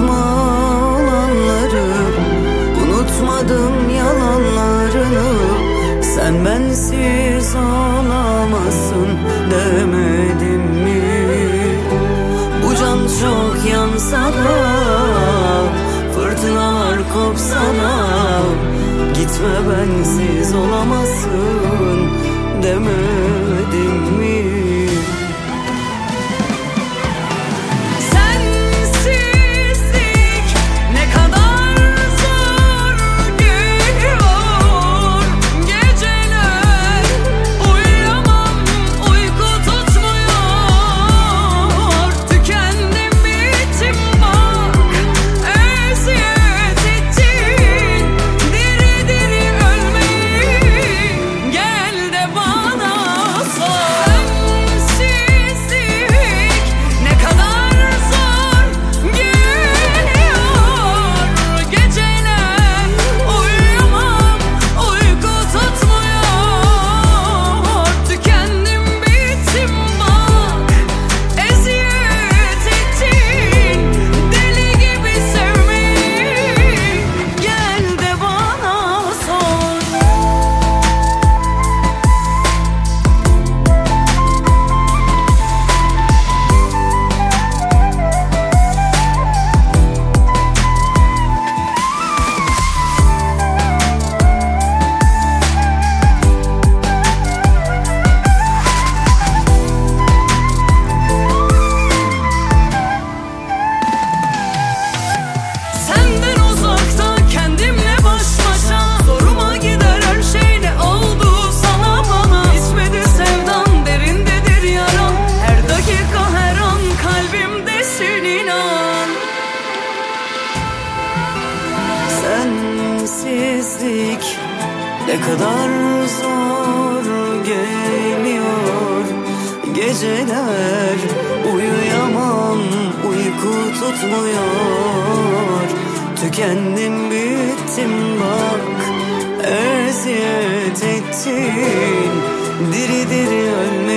unutma olanları Unutmadım yalanlarını. Sen bensiz olamazsın demedim mi? Bu can çok yansa da Fırtınalar kopsa da Gitme bensiz olamazsın demedim Sensizlik ne kadar zor geliyor Geceler. Uyuyamam uyku tutmuyor. Tükendim bittim bak. Eziyet ettin. Diri diri bak